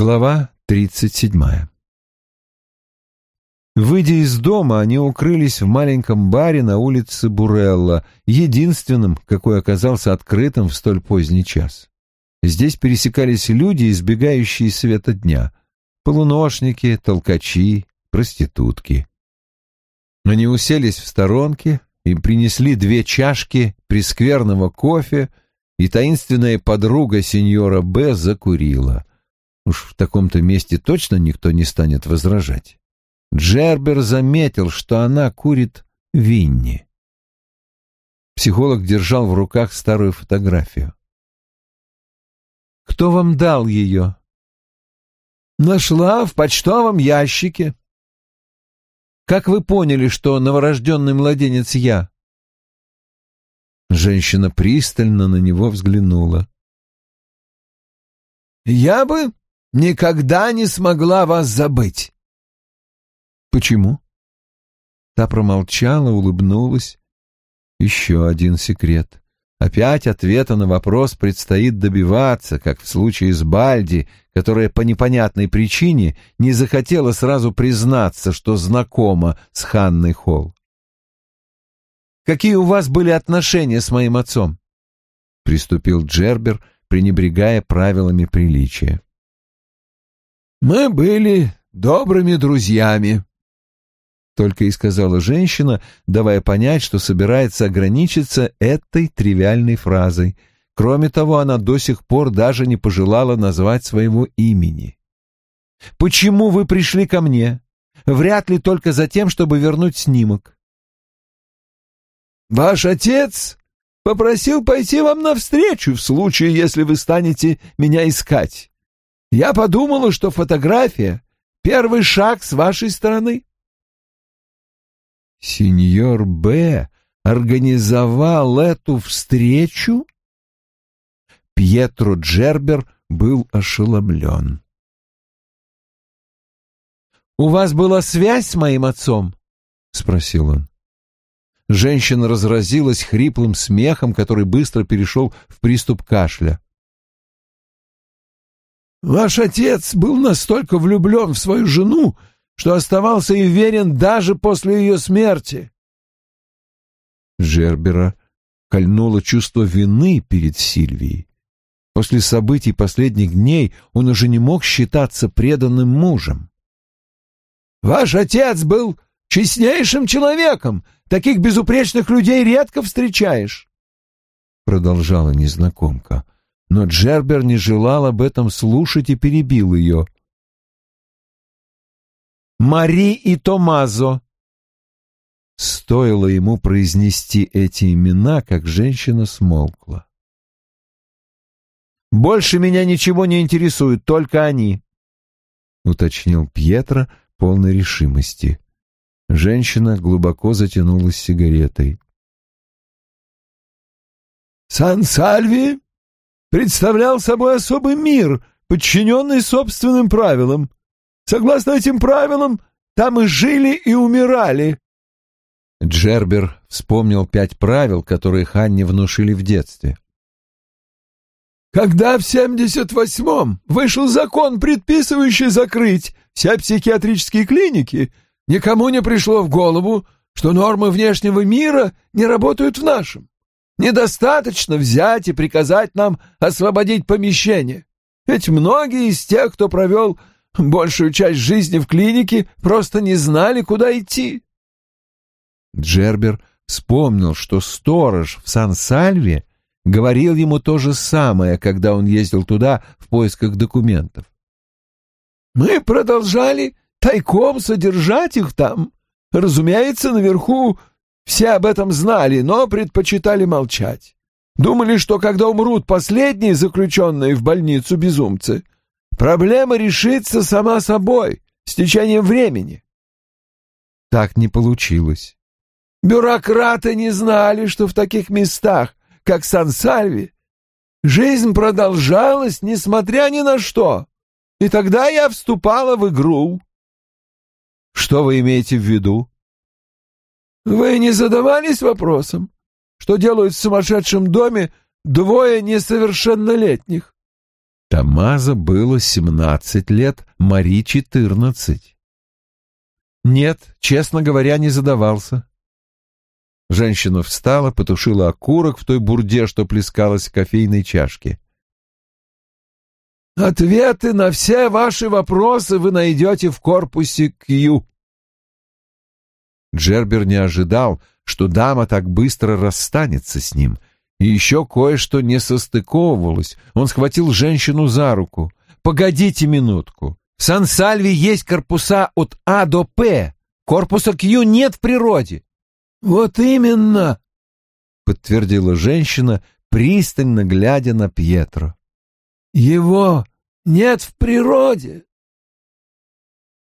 Глава тридцать седьмая Выйдя из дома, они укрылись в маленьком баре на улице Бурелла, единственном, какой оказался открытым в столь поздний час. Здесь пересекались люди, избегающие света дня — полуношники, толкачи, проститутки. Они уселись в сторонке, им принесли две чашки прескверного кофе, и таинственная подруга сеньора Б. закурила. Уж в таком-то месте точно никто не станет возражать. Джербер заметил, что она курит Винни. Психолог держал в руках старую фотографию. «Кто вам дал ее?» «Нашла в почтовом ящике». «Как вы поняли, что новорожденный младенец я?» Женщина пристально на него взглянула. «Я бы никогда не смогла вас забыть. Почему? Та промолчала, улыбнулась. Еще один секрет. Опять ответа на вопрос предстоит добиваться, как в случае с Бальди, которая по непонятной причине не захотела сразу признаться, что знакома с Ханной Холл. «Какие у вас были отношения с моим отцом?» — приступил Джербер, пренебрегая правилами приличия. «Мы были добрыми друзьями», — только и сказала женщина, давая понять, что собирается ограничиться этой тривиальной фразой. Кроме того, она до сих пор даже не пожелала назвать своего имени. «Почему вы пришли ко мне? Вряд ли только за тем, чтобы вернуть снимок». «Ваш отец попросил пойти вам навстречу в случае, если вы станете меня искать. Я подумала, что фотография — первый шаг с вашей стороны. Сеньор Б. организовал эту встречу? Пьетро Джербер был ошеломлен. «У вас была связь с моим отцом?» — спросил он. Женщина разразилась хриплым смехом, который быстро перешел в приступ кашля. Ваш отец был настолько влюблен в свою жену, что оставался и верен даже после ее смерти. Жербера кольнуло чувство вины перед Сильвией. После событий последних дней он уже не мог считаться преданным мужем. «Ваш отец был честнейшим человеком. Таких безупречных людей редко встречаешь», — продолжала незнакомка но Джербер не желал об этом слушать и перебил ее. «Мари и Томазо!» Стоило ему произнести эти имена, как женщина смолкла. «Больше меня ничего не интересует, только они», — уточнил Пьетро полной решимости. Женщина глубоко затянулась сигаретой. «Сан-Сальви представлял собой особый мир, подчиненный собственным правилам. Согласно этим правилам, там и жили, и умирали. Джербер вспомнил пять правил, которые Ханне внушили в детстве. Когда в 78-м вышел закон, предписывающий закрыть все психиатрические клиники, никому не пришло в голову, что нормы внешнего мира не работают в нашем. Недостаточно взять и приказать нам освободить помещение. Ведь многие из тех, кто провел большую часть жизни в клинике, просто не знали, куда идти. Джербер вспомнил, что сторож в Сан-Сальве говорил ему то же самое, когда он ездил туда в поисках документов. «Мы продолжали тайком содержать их там. Разумеется, наверху все об этом знали, но предпочитали молчать. Думали, что когда умрут последние заключенные в больницу безумцы, проблема решится сама собой, с течением времени. Так не получилось. Бюрократы не знали, что в таких местах, как Сан-Сальви, жизнь продолжалась, несмотря ни на что. И тогда я вступала в игру. Что вы имеете в виду? Вы не задавались вопросом, что делают в сумасшедшем доме двое несовершеннолетних? Тамаза было семнадцать лет, Мари четырнадцать. Нет, честно говоря, не задавался. Женщина встала, потушила окурок в той бурде, что плескалась в кофейной чашке. «Ответы на все ваши вопросы вы найдете в корпусе Кью». Джербер не ожидал, что дама так быстро расстанется с ним. И еще кое-что не состыковывалось. Он схватил женщину за руку. «Погодите минутку. В Сан-Сальве есть корпуса от А до П. Корпуса Q нет в природе. «Вот именно!» — подтвердила женщина, пристально глядя на Пьетро. «Его нет в природе!»